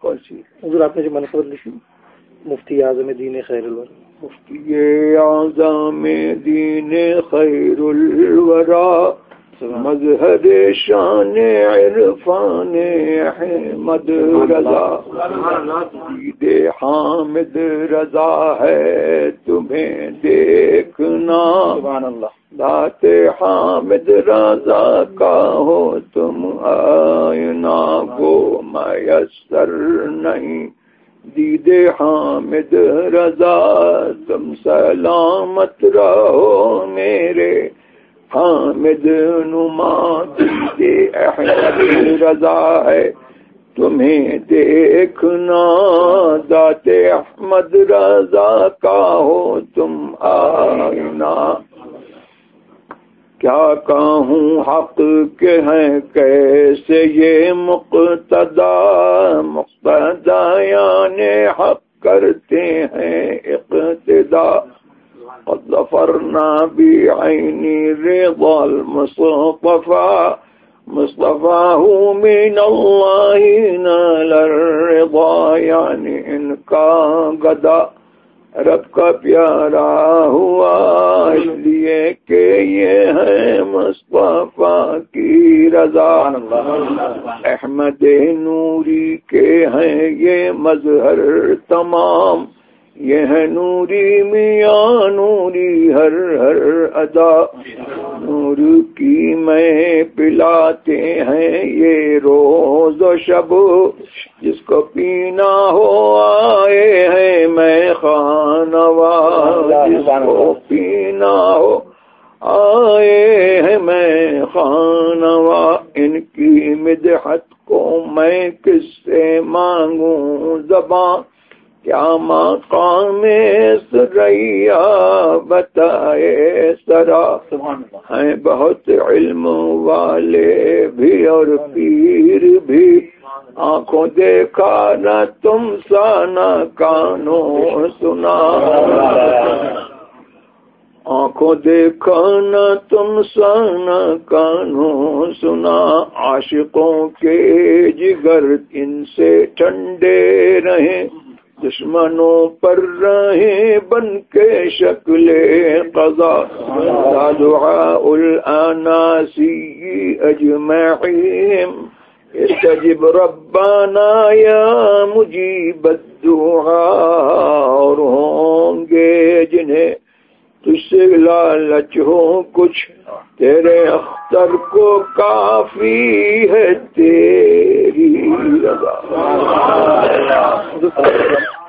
کون سی حضور آپ نے جو منفرد لکھی مفتی اعظم دین خیر الورا مفتی اعظم دین خیر الورا مظہر شان عرفان احمد رضا دید حامد رضا ہے تمہیں دیکھنا دات حامد رضا کا ہو تم آئنا کو میسر نہیں۔ دید حامد رضا تم سلامت رہو میرے حامد نما احمد رضا ہے۔ تمہیں دیکھنا ذات احمد رضا کا ہو تم آئنا کیا کہوں حق کے ہیں؟ کیسے یہ مقتدا مقتدا یعنی حق کرتے ہیں اقتدا۔ قد ظفرنا بعيني رضا المصطفى. مصطفاه من الله نال الرضا يعني إن كان قد رب کا پیارا ہوا اس لیے کہ یہ ہے مصطفیٰ کی رضا۔ احمد نوری کے ہیں یہ مظہر تمام۔ یہ نوری میاں، نوری ہر ہر ادا۔ نور کی میں پلاتے ہیں یہ روز و شب۔ جس کو پینا ہو آئے ہیں میں خانوا جس کو پینا ہو آئے ہیں میں خانوا ان کی مدحت کو میں کس سے مانگوں زباں؟ کیا مقام سریا بتائے سرا؟ ہیں بہت علم والے بھی اور پیر بھی۔ آنکھوں دیکھا نہ تم سا نہ کانوں سنا۔ آنکھوں دیکھا نہ تم سا نہ کانوں سنا۔ عاشقوں کے جگر ان سے ٹھنڈے رہیں۔ دشمنوں پر رہے بن کے شکل قضا۔ دعاء الاناسی اجمعیم استجب ربنا یا مجیب الدعاء۔ اور ہوں گے جنہیں تجھ سے لالچ ہو کچھ۔ تیرے اختر کو کافی ہے تیری رضا